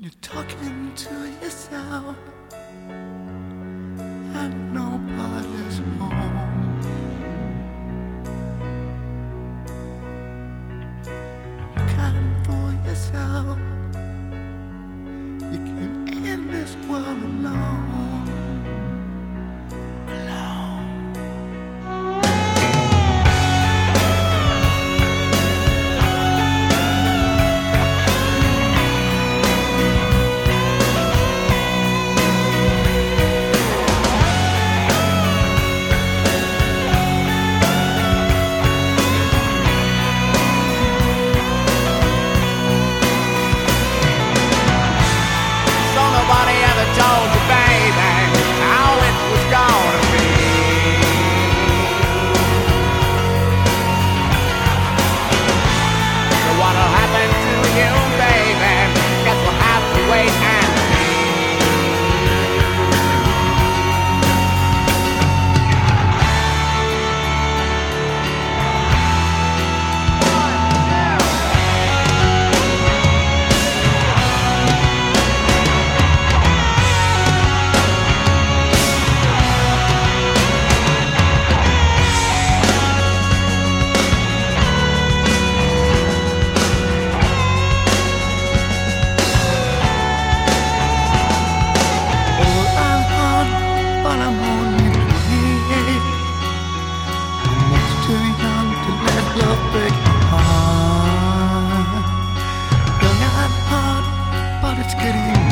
when you're talking to yourself. And nobody's it's getting